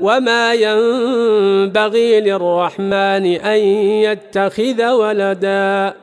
وما ينبغي للرحمن أن يتخذ ولداً